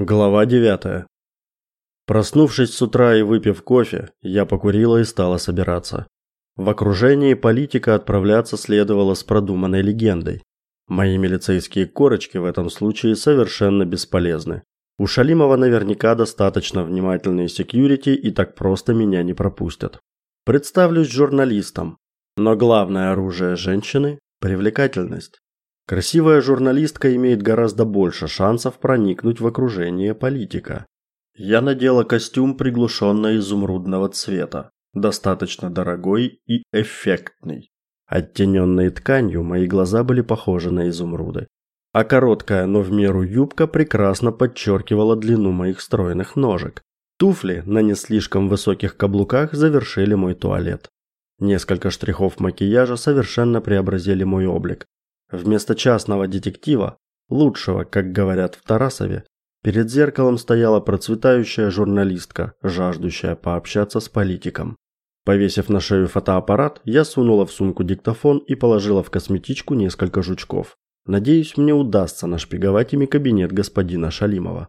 Глава 9. Проснувшись с утра и выпив кофе, я покурила и стала собираться. В окружении политика отправляться следовало с продуманной легендой. Мои милицейские корочки в этом случае совершенно бесполезны. У Шалимова наверняка достаточно внимательные секьюрити и так просто меня не пропустят. Представлюсь журналистом, но главное оружие женщины привлекательность. Красивая журналистка имеет гораздо больше шансов проникнуть в окружение политика. Я надела костюм приглушенно-изумрудного цвета, достаточно дорогой и эффектный. Оттененной тканью мои глаза были похожи на изумруды, а короткая, но в меру юбка прекрасно подчеркивала длину моих стройных ножек. Туфли на не слишком высоких каблуках завершили мой туалет. Несколько штрихов макияжа совершенно преобразили мой облик, Вместо частного детектива, лучшего, как говорят в Тарасове, перед зеркалом стояла процветающая журналистка, жаждущая пообщаться с политиком. Повесив на шею фотоаппарат, я сунула в сумку диктофон и положила в косметичку несколько жучков. Надеюсь, мне удастся нашпиговать ими кабинет господина Шалимова.